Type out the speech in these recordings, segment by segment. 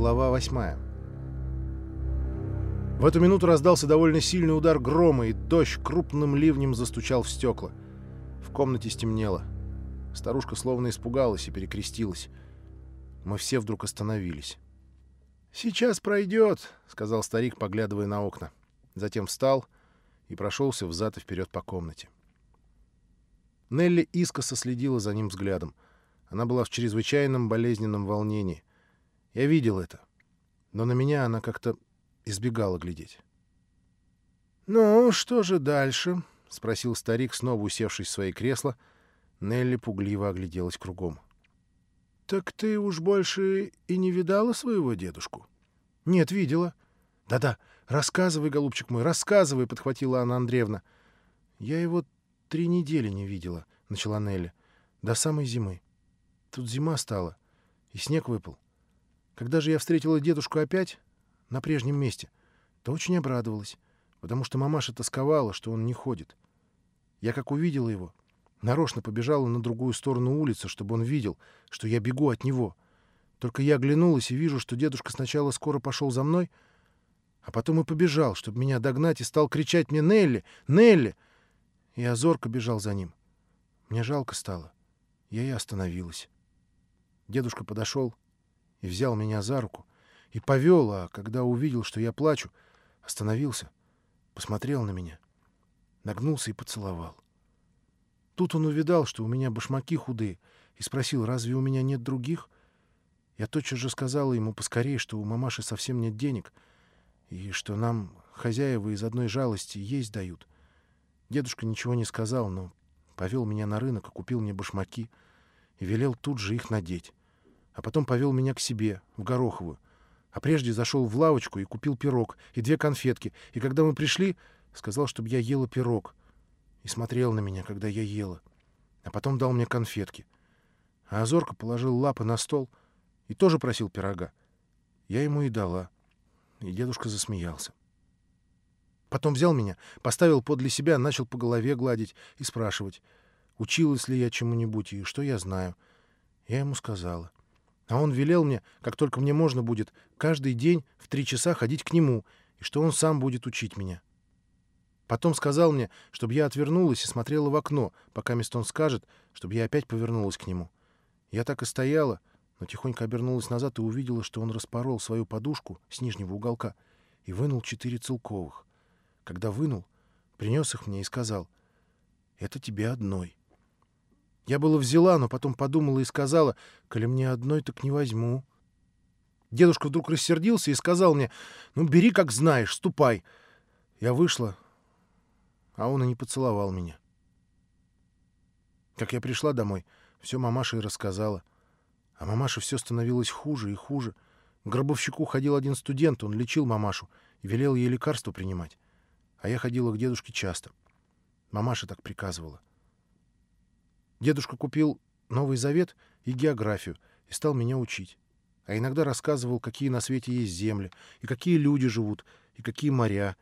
Глава восьмая. В эту минуту раздался довольно сильный удар грома, и дождь крупным ливнем застучал в стекла. В комнате стемнело. Старушка словно испугалась и перекрестилась. Мы все вдруг остановились. «Сейчас пройдет», — сказал старик, поглядывая на окна. Затем встал и прошелся взад и вперед по комнате. Нелли искоса следила за ним взглядом. Она была в чрезвычайном болезненном волнении. Я видел это. Но на меня она как-то избегала глядеть. «Ну, что же дальше?» — спросил старик, снова усевшись в свои кресла. Нелли пугливо огляделась кругом. «Так ты уж больше и не видала своего дедушку?» «Нет, видела». «Да-да, рассказывай, голубчик мой, рассказывай», — подхватила Анна Андреевна. «Я его три недели не видела», — начала Нелли. «До самой зимы. Тут зима стала, и снег выпал. Когда же я встретила дедушку опять, на прежнем месте, то очень обрадовалась, потому что мамаша тосковала, что он не ходит. Я как увидела его, нарочно побежала на другую сторону улицы, чтобы он видел, что я бегу от него. Только я оглянулась и вижу, что дедушка сначала скоро пошел за мной, а потом и побежал, чтобы меня догнать, и стал кричать мне «Нелли! Нелли!» И Азорка бежал за ним. Мне жалко стало. Я и остановилась. Дедушка подошел, и взял меня за руку, и повел, а когда увидел, что я плачу, остановился, посмотрел на меня, нагнулся и поцеловал. Тут он увидал, что у меня башмаки худые, и спросил, разве у меня нет других? Я тотчас же сказала ему поскорее, что у мамаши совсем нет денег, и что нам хозяева из одной жалости есть дают. Дедушка ничего не сказал, но повел меня на рынок и купил мне башмаки, и велел тут же их надеть а потом повел меня к себе, в Гороховую. А прежде зашел в лавочку и купил пирог и две конфетки. И когда мы пришли, сказал, чтобы я ела пирог. И смотрел на меня, когда я ела. А потом дал мне конфетки. А Азорка положил лапы на стол и тоже просил пирога. Я ему и дала. И дедушка засмеялся. Потом взял меня, поставил подле себя, начал по голове гладить и спрашивать, училась ли я чему-нибудь и что я знаю. Я ему сказала. А он велел мне, как только мне можно будет, каждый день в три часа ходить к нему, и что он сам будет учить меня. Потом сказал мне, чтобы я отвернулась и смотрела в окно, пока Мистон скажет, чтобы я опять повернулась к нему. Я так и стояла, но тихонько обернулась назад и увидела, что он распорол свою подушку с нижнего уголка и вынул четыре целковых. Когда вынул, принес их мне и сказал, «Это тебе одной». Я было взяла, но потом подумала и сказала, «Коли мне одной, так не возьму». Дедушка вдруг рассердился и сказал мне, «Ну, бери, как знаешь, ступай». Я вышла, а он и не поцеловал меня. Как я пришла домой, все мамаша и рассказала. А мамаша все становилось хуже и хуже. К гробовщику ходил один студент, он лечил мамашу и велел ей лекарства принимать. А я ходила к дедушке часто. Мамаша так приказывала. Дедушка купил Новый Завет и географию и стал меня учить. А иногда рассказывал, какие на свете есть земли, и какие люди живут, и какие моря,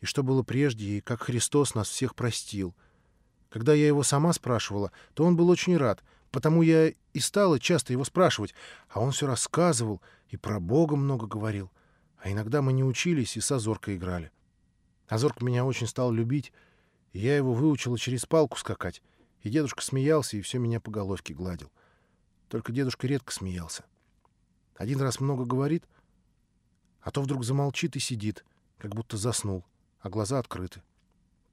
и что было прежде, и как Христос нас всех простил. Когда я его сама спрашивала, то он был очень рад, потому я и стала часто его спрашивать, а он все рассказывал и про Бога много говорил. А иногда мы не учились и с Азоркой играли. Азорка меня очень стал любить, и я его выучила через палку скакать. И дедушка смеялся и все меня по головке гладил. Только дедушка редко смеялся. Один раз много говорит, а то вдруг замолчит и сидит, как будто заснул, а глаза открыты.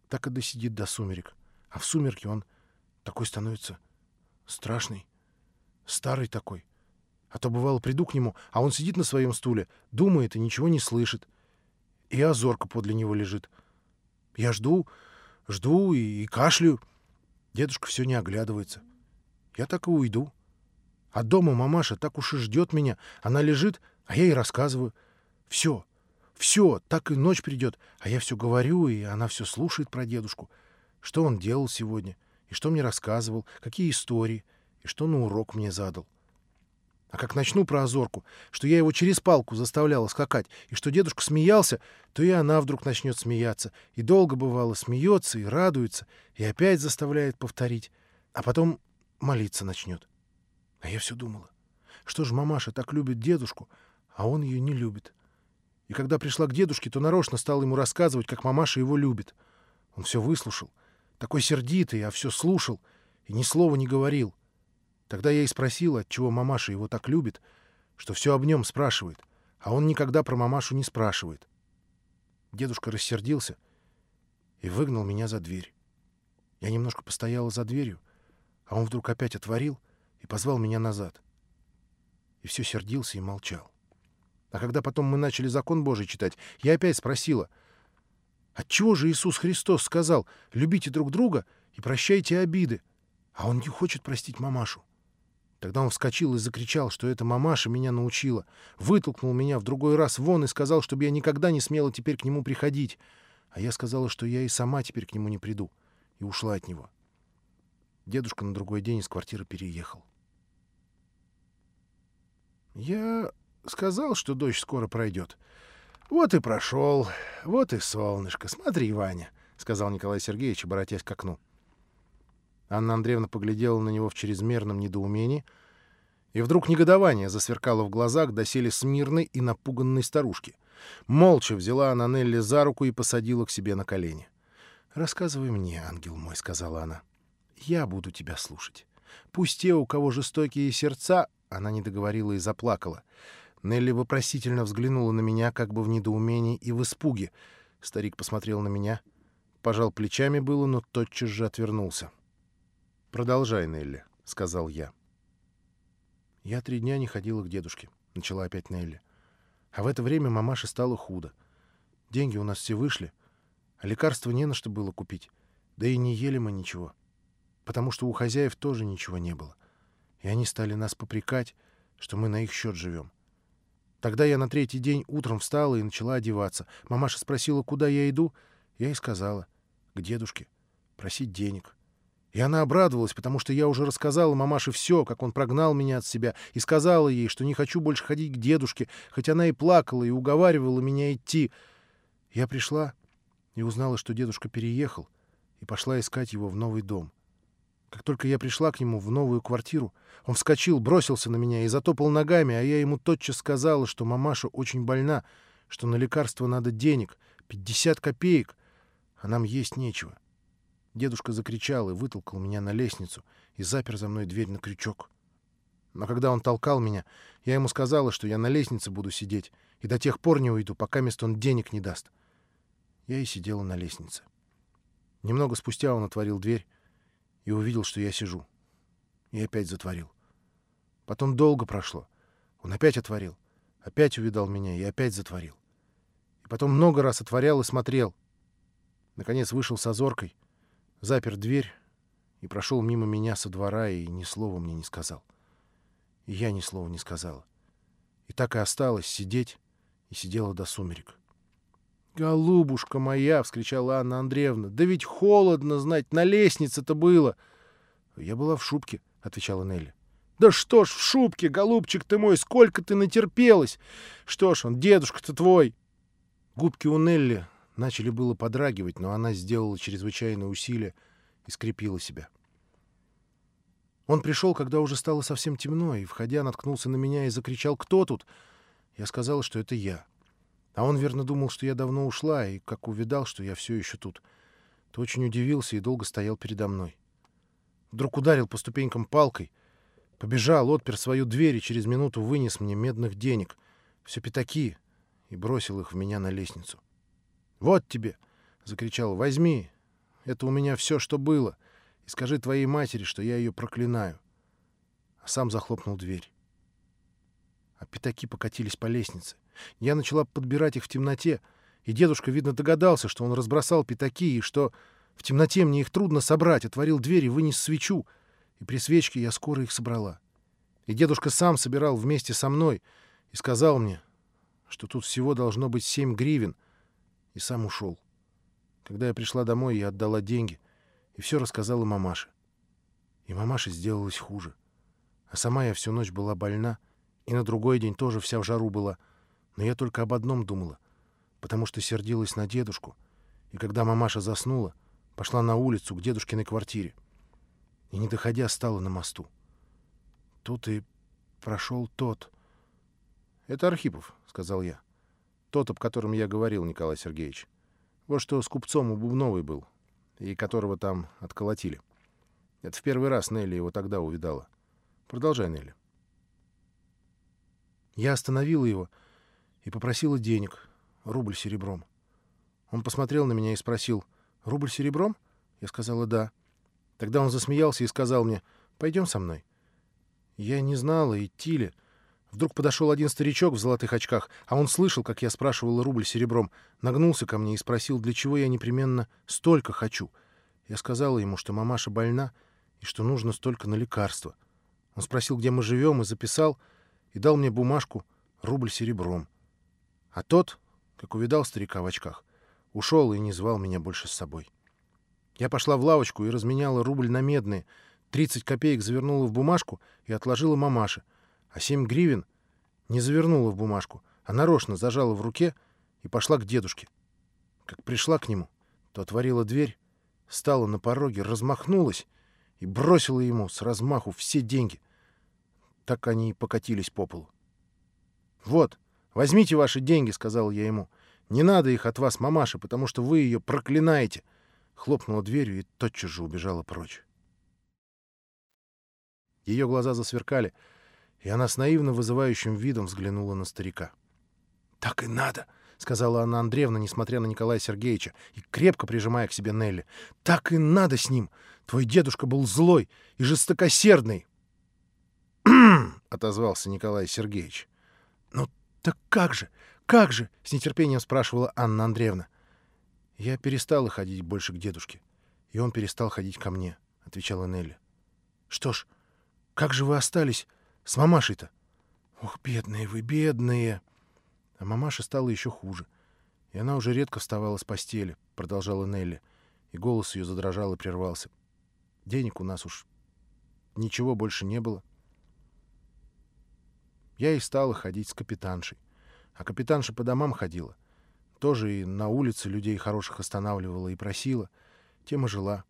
Так и досидит до сумерек. А в сумерке он такой становится страшный, старый такой. А то, бывало, приду к нему, а он сидит на своем стуле, думает и ничего не слышит. И озорка подле него лежит. Я жду, жду и, и кашляю. Дедушка все не оглядывается. Я так и уйду. А дома мамаша так уж и ждет меня. Она лежит, а я ей рассказываю. Все, все, так и ночь придет. А я все говорю, и она все слушает про дедушку. Что он делал сегодня, и что мне рассказывал, какие истории, и что на урок мне задал. А как начну про озорку, что я его через палку заставляла скакать, и что дедушка смеялся, то и она вдруг начнет смеяться. И долго, бывало, смеется и радуется, и опять заставляет повторить. А потом молиться начнет. А я все думала, что же мамаша так любит дедушку, а он ее не любит. И когда пришла к дедушке, то нарочно стала ему рассказывать, как мамаша его любит. Он все выслушал. Такой сердитый, а все слушал и ни слова не говорил. Тогда я и спросила, отчего мамаша его так любит, что все об нем спрашивает, а он никогда про мамашу не спрашивает. Дедушка рассердился и выгнал меня за дверь. Я немножко постояла за дверью, а он вдруг опять отворил и позвал меня назад. И все сердился и молчал. А когда потом мы начали закон Божий читать, я опять спросила, отчего же Иисус Христос сказал «любите друг друга и прощайте обиды», а он не хочет простить мамашу? Тогда он вскочил и закричал, что эта мамаша меня научила, вытолкнул меня в другой раз вон и сказал, чтобы я никогда не смела теперь к нему приходить. А я сказала, что я и сама теперь к нему не приду, и ушла от него. Дедушка на другой день из квартиры переехал. Я сказал, что дождь скоро пройдет. Вот и прошел, вот и солнышко. Смотри, Ваня, — сказал Николай Сергеевич, обратясь к окну. Анна Андреевна поглядела на него в чрезмерном недоумении, и вдруг негодование засверкало в глазах доселе смирной и напуганной старушки. Молча взяла она Нелли за руку и посадила к себе на колени. «Рассказывай мне, ангел мой», — сказала она. «Я буду тебя слушать. Пусть те, у кого жестокие сердца...» Она не договорила и заплакала. Нелли вопросительно взглянула на меня, как бы в недоумении и в испуге. Старик посмотрел на меня, пожал плечами было, но тотчас же отвернулся. «Продолжай, Нелли», — сказал я. «Я три дня не ходила к дедушке», — начала опять Нелли. «А в это время мамаше стало худо. Деньги у нас все вышли, а лекарства не на что было купить. Да и не ели мы ничего, потому что у хозяев тоже ничего не было. И они стали нас попрекать, что мы на их счет живем. Тогда я на третий день утром встала и начала одеваться. Мамаша спросила, куда я иду. Я и сказала, к дедушке, просить денег. И она обрадовалась, потому что я уже рассказала мамаше все, как он прогнал меня от себя, и сказала ей, что не хочу больше ходить к дедушке, хоть она и плакала, и уговаривала меня идти. Я пришла и узнала, что дедушка переехал, и пошла искать его в новый дом. Как только я пришла к нему в новую квартиру, он вскочил, бросился на меня и затопал ногами, а я ему тотчас сказала, что мамаша очень больна, что на лекарство надо денег, 50 копеек, а нам есть нечего. Дедушка закричал и вытолкал меня на лестницу и запер за мной дверь на крючок. Но когда он толкал меня, я ему сказала, что я на лестнице буду сидеть и до тех пор не уйду, пока место он денег не даст. Я и сидела на лестнице. Немного спустя он отворил дверь и увидел, что я сижу. И опять затворил. Потом долго прошло. Он опять отворил, опять увидал меня и опять затворил. И потом много раз отворял и смотрел. Наконец вышел с озоркой — запер дверь и прошел мимо меня со двора и ни слова мне не сказал. И я ни слова не сказала. И так и осталось сидеть, и сидела до сумерек. «Голубушка моя!» — вскричала Анна Андреевна. «Да ведь холодно, знать, на лестнице-то было!» «Я была в шубке», — отвечала Нелли. «Да что ж в шубке, голубчик ты мой, сколько ты натерпелась! Что ж он, дедушка-то твой!» Губки у Нелли Начали было подрагивать, но она сделала чрезвычайное усилие и скрепила себя. Он пришел, когда уже стало совсем темно, и, входя, наткнулся на меня и закричал «Кто тут?». Я сказала, что это я. А он верно думал, что я давно ушла, и, как увидал, что я все еще тут, то очень удивился и долго стоял передо мной. Вдруг ударил по ступенькам палкой, побежал, отпер свою дверь и через минуту вынес мне медных денег, все пятаки, и бросил их в меня на лестницу. «Вот тебе!» — закричал. «Возьми! Это у меня все, что было. И скажи твоей матери, что я ее проклинаю». А сам захлопнул дверь. А пятаки покатились по лестнице. Я начала подбирать их в темноте, и дедушка, видно, догадался, что он разбросал пятаки, и что в темноте мне их трудно собрать, отворил дверь и вынес свечу, и при свечке я скоро их собрала. И дедушка сам собирал вместе со мной и сказал мне, что тут всего должно быть семь гривен, и сам ушел. Когда я пришла домой, я отдала деньги и все рассказала мамаше. И мамаше сделалось хуже. А сама я всю ночь была больна, и на другой день тоже вся в жару была. Но я только об одном думала, потому что сердилась на дедушку. И когда мамаша заснула, пошла на улицу к дедушкиной квартире. И, не доходя, стала на мосту. Тут и прошел тот. Это Архипов, — сказал я. Тот, об котором я говорил, Николай Сергеевич. Вот что с купцом у Бубновой был, и которого там отколотили. Это в первый раз Нелли его тогда увидала. Продолжай, Нелли. Я остановила его и попросила денег, рубль серебром. Он посмотрел на меня и спросил, «Рубль серебром?» Я сказала, «Да». Тогда он засмеялся и сказал мне, «Пойдем со мной». Я не знала, идти ли. Вдруг подошел один старичок в золотых очках, а он слышал, как я спрашивала рубль серебром, нагнулся ко мне и спросил, для чего я непременно столько хочу. Я сказала ему, что мамаша больна и что нужно столько на лекарства. Он спросил, где мы живем, и записал, и дал мне бумажку рубль серебром. А тот, как увидал старика в очках, ушел и не звал меня больше с собой. Я пошла в лавочку и разменяла рубль на медные, 30 копеек завернула в бумажку и отложила мамаше, а 7 гривен не завернула в бумажку, а нарочно зажала в руке и пошла к дедушке. Как пришла к нему, то отворила дверь, стала на пороге, размахнулась и бросила ему с размаху все деньги. Так они и покатились по полу. «Вот, возьмите ваши деньги», — сказал я ему. «Не надо их от вас, мамаша, потому что вы ее проклинаете». Хлопнула дверью и тотчас же убежала прочь. Ее глаза засверкали, и она с наивно вызывающим видом взглянула на старика. «Так и надо», — сказала Анна Андреевна, несмотря на Николая Сергеевича, и крепко прижимая к себе Нелли. «Так и надо с ним. Твой дедушка был злой и жестокосердный». отозвался Николай Сергеевич. «Ну так как же? Как же?» — с нетерпением спрашивала Анна Андреевна. «Я перестала ходить больше к дедушке, и он перестал ходить ко мне», — отвечала Нелли. «Что ж, как же вы остались с мамашей-то?» «Ох, бедные вы, бедные!» А мамаша стала еще хуже, и она уже редко вставала с постели, — продолжала Нелли, и голос ее задрожал и прервался. «Денег у нас уж ничего больше не было». Я и стала ходить с капитаншей. А капитанша по домам ходила. Тоже и на улице людей хороших останавливала и просила. Тем и жила.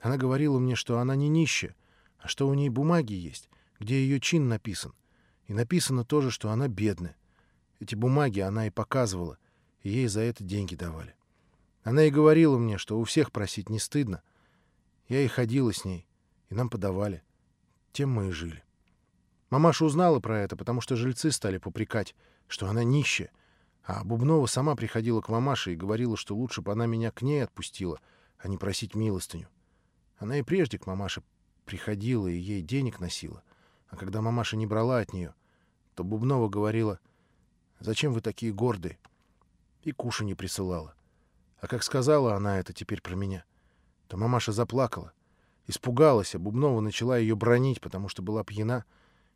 Она говорила мне, что она не нищая, а что у ней бумаги есть, где ее чин написан. И написано тоже, что она бедная. Эти бумаги она и показывала, и ей за это деньги давали. Она и говорила мне, что у всех просить не стыдно. Я и ходила с ней, и нам подавали. Тем мы и жили. Мамаша узнала про это, потому что жильцы стали попрекать, что она нищая. А Бубнова сама приходила к мамаше и говорила, что лучше бы она меня к ней отпустила, а не просить милостыню. Она и прежде к мамаше приходила и ей денег носила. А когда мамаша не брала от нее, то Бубнова говорила, «Зачем вы такие гордые?» И куша не присылала. А как сказала она это теперь про меня, то мамаша заплакала, испугалась, а Бубнова начала ее бронить, потому что была пьяна,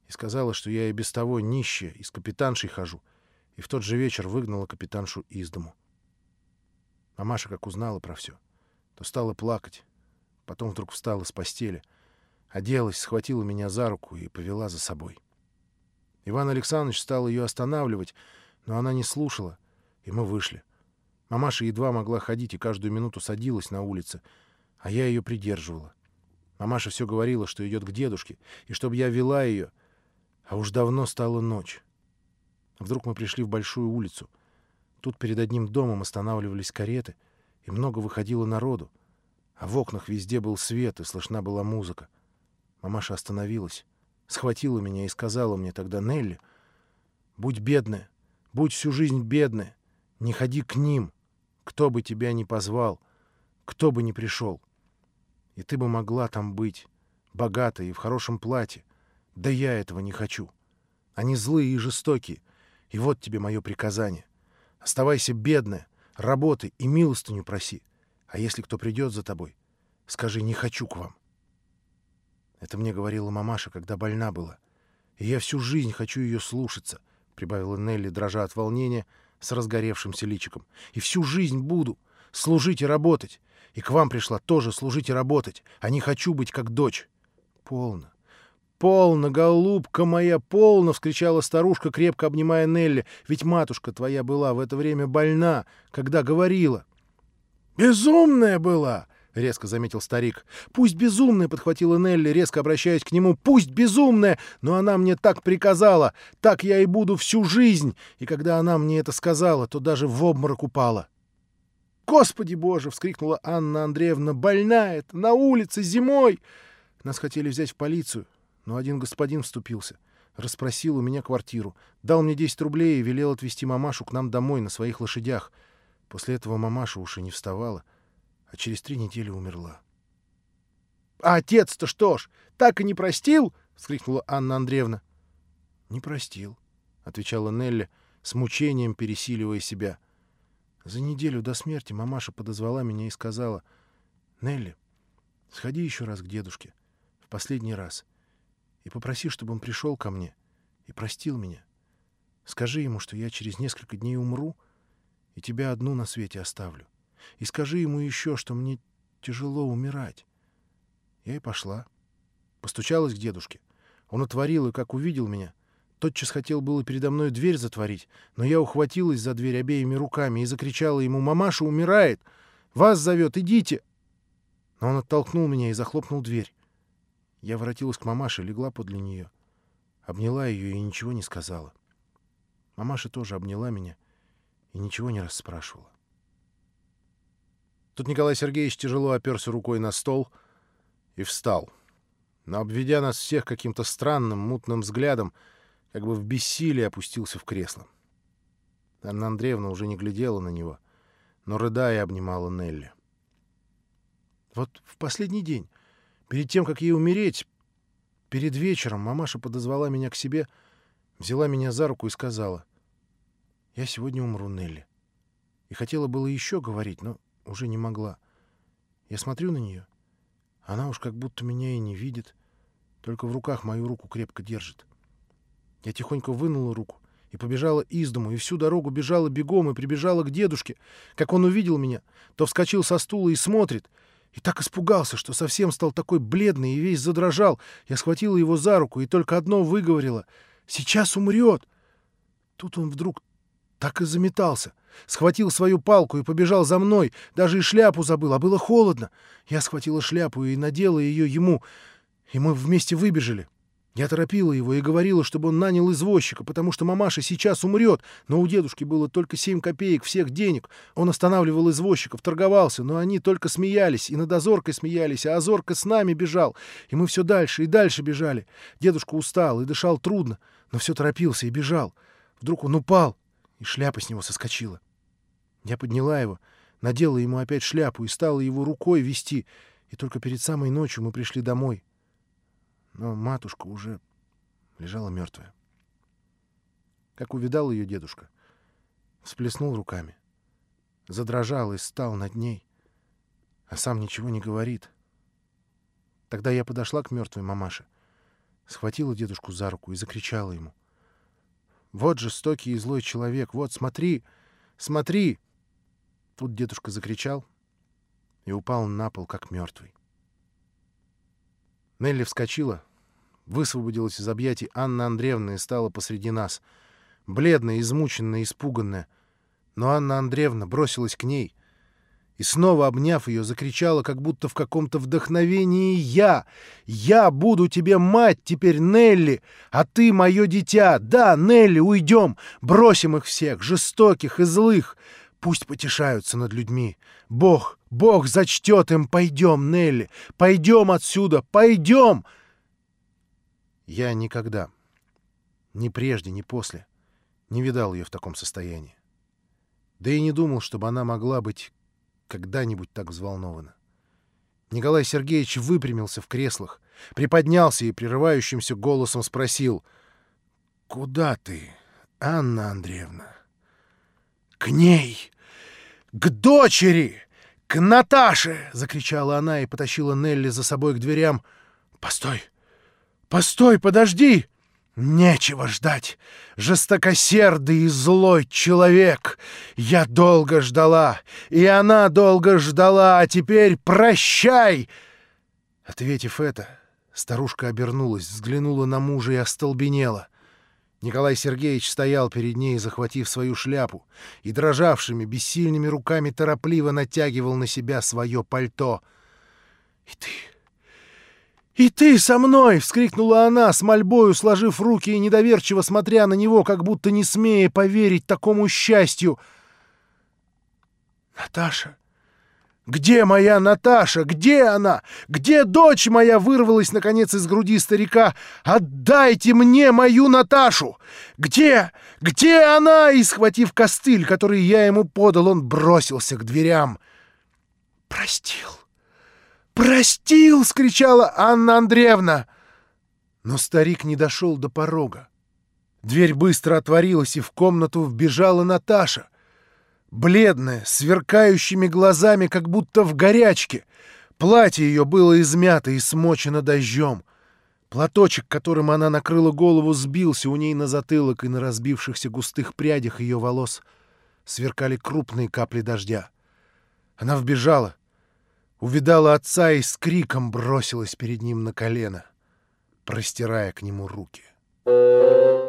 и сказала, что я и без того нищая, и с капитаншей хожу, и в тот же вечер выгнала капитаншу из дому. Мамаша, как узнала про все, то стала плакать, потом вдруг встала с постели, оделась, схватила меня за руку и повела за собой. Иван Александрович стал ее останавливать, но она не слушала, и мы вышли. Мамаша едва могла ходить и каждую минуту садилась на улице, а я ее придерживала. Мамаша все говорила, что идет к дедушке, и чтобы я вела ее — а уж давно стала ночь. Вдруг мы пришли в большую улицу. Тут перед одним домом останавливались кареты, и много выходило народу. А в окнах везде был свет, и слышна была музыка. Мамаша остановилась, схватила меня и сказала мне тогда, «Нелли, будь бедная, будь всю жизнь бедная, не ходи к ним, кто бы тебя ни позвал, кто бы ни пришел. И ты бы могла там быть, богатой и в хорошем платье, да я этого не хочу. Они злые и жестокие. И вот тебе мое приказание. Оставайся бедная, работай и милостыню проси. А если кто придет за тобой, скажи «не хочу к вам». Это мне говорила мамаша, когда больна была. И я всю жизнь хочу ее слушаться, — прибавила Нелли, дрожа от волнения, с разгоревшимся личиком. И всю жизнь буду служить и работать. И к вам пришла тоже служить и работать, а не хочу быть как дочь. Полно. «Полно, голубка моя, полно!» — вскричала старушка, крепко обнимая Нелли. «Ведь матушка твоя была в это время больна, когда говорила». «Безумная была!» — резко заметил старик. «Пусть безумная!» — подхватила Нелли, резко обращаясь к нему. «Пусть безумная! Но она мне так приказала! Так я и буду всю жизнь!» И когда она мне это сказала, то даже в обморок упала. «Господи боже!» — вскрикнула Анна Андреевна. «Больная-то! На улице! Зимой!» Нас хотели взять в полицию, но один господин вступился. Расспросил у меня квартиру. Дал мне 10 рублей и велел отвезти мамашу к нам домой на своих лошадях. После этого мамаша уж и не вставала, а через три недели умерла. — А отец-то что ж, так и не простил? — вскрикнула Анна Андреевна. — Не простил, — отвечала Нелли, с мучением пересиливая себя. За неделю до смерти мамаша подозвала меня и сказала, «Нелли, сходи еще раз к дедушке, в последний раз, и попроси, чтобы он пришел ко мне и простил меня. Скажи ему, что я через несколько дней умру, — и тебя одну на свете оставлю. И скажи ему еще, что мне тяжело умирать. Я и пошла. Постучалась к дедушке. Он отворил, и как увидел меня, тотчас хотел было передо мной дверь затворить, но я ухватилась за дверь обеими руками и закричала ему «Мамаша умирает! Вас зовет! Идите!» Но он оттолкнул меня и захлопнул дверь. Я воротилась к мамаше, легла подле нее. Обняла ее и ничего не сказала. Мамаша тоже обняла меня — и ничего не расспрашивала. Тут Николай Сергеевич тяжело оперся рукой на стол и встал. Но, обведя нас всех каким-то странным, мутным взглядом, как бы в бессилии опустился в кресло. Анна Андреевна уже не глядела на него, но, рыдая, обнимала Нелли. Вот в последний день, перед тем, как ей умереть, перед вечером мамаша подозвала меня к себе, взяла меня за руку и сказала, я сегодня умру, Нелли. И хотела было еще говорить, но уже не могла. Я смотрю на нее. Она уж как будто меня и не видит, только в руках мою руку крепко держит. Я тихонько вынула руку и побежала из дому, и всю дорогу бежала бегом и прибежала к дедушке. Как он увидел меня, то вскочил со стула и смотрит. И так испугался, что совсем стал такой бледный и весь задрожал. Я схватила его за руку и только одно выговорила. «Сейчас умрет!» Тут он вдруг так и заметался. Схватил свою палку и побежал за мной. Даже и шляпу забыл, а было холодно. Я схватила шляпу и надела ее ему, и мы вместе выбежали. Я торопила его и говорила, чтобы он нанял извозчика, потому что мамаша сейчас умрет, но у дедушки было только семь копеек всех денег. Он останавливал извозчиков, торговался, но они только смеялись, и над Озоркой смеялись, а Озорка с нами бежал, и мы все дальше и дальше бежали. Дедушка устал и дышал трудно, но все торопился и бежал. Вдруг он упал, и шляпа с него соскочила. Я подняла его, надела ему опять шляпу и стала его рукой вести, и только перед самой ночью мы пришли домой. Но матушка уже лежала мертвая. Как увидал ее дедушка, всплеснул руками, задрожал и стал над ней, а сам ничего не говорит. Тогда я подошла к мертвой мамаше, схватила дедушку за руку и закричала ему — вот жестокий и злой человек. Вот, смотри, смотри!» Тут дедушка закричал и упал на пол, как мертвый. Нелли вскочила, высвободилась из объятий Анны Андреевны и стала посреди нас, бледная, измученная, испуганная. Но Анна Андреевна бросилась к ней, и снова, обняв ее, закричала, как будто в каком-то вдохновении «Я! Я буду тебе мать теперь, Нелли! А ты мое дитя! Да, Нелли, уйдем! Бросим их всех, жестоких и злых! Пусть потешаются над людьми! Бог, Бог зачтет им! Пойдем, Нелли! Пойдем отсюда! Пойдем!» Я никогда, ни прежде, ни после, не видал ее в таком состоянии. Да и не думал, чтобы она могла быть когда-нибудь так взволнована. Николай Сергеевич выпрямился в креслах, приподнялся и прерывающимся голосом спросил «Куда ты, Анна Андреевна?» «К ней! К дочери! К Наташе!» — закричала она и потащила Нелли за собой к дверям. «Постой! Постой, подожди!» Нечего ждать. Жестокосердый и злой человек. Я долго ждала, и она долго ждала, а теперь прощай!» Ответив это, старушка обернулась, взглянула на мужа и остолбенела. Николай Сергеевич стоял перед ней, захватив свою шляпу, и дрожавшими, бессильными руками торопливо натягивал на себя свое пальто — «И ты! И ты со мной!» — вскрикнула она, с мольбою сложив руки и недоверчиво смотря на него, как будто не смея поверить такому счастью. «Наташа! Где моя Наташа? Где она? Где дочь моя?» — вырвалась, наконец, из груди старика. «Отдайте мне мою Наташу! Где? Где она?» И, схватив костыль, который я ему подал, он бросился к дверям. «Простил! Простил!» — скричала Анна Андреевна. Но старик не дошел до порога. Дверь быстро отворилась, и в комнату вбежала Наташа — бледная, сверкающими глазами, как будто в горячке. Платье ее было измято и смочено дождем. Платочек, которым она накрыла голову, сбился у ней на затылок, и на разбившихся густых прядях ее волос сверкали крупные капли дождя. Она вбежала, увидала отца и с криком бросилась перед ним на колено, простирая к нему руки. Thank you.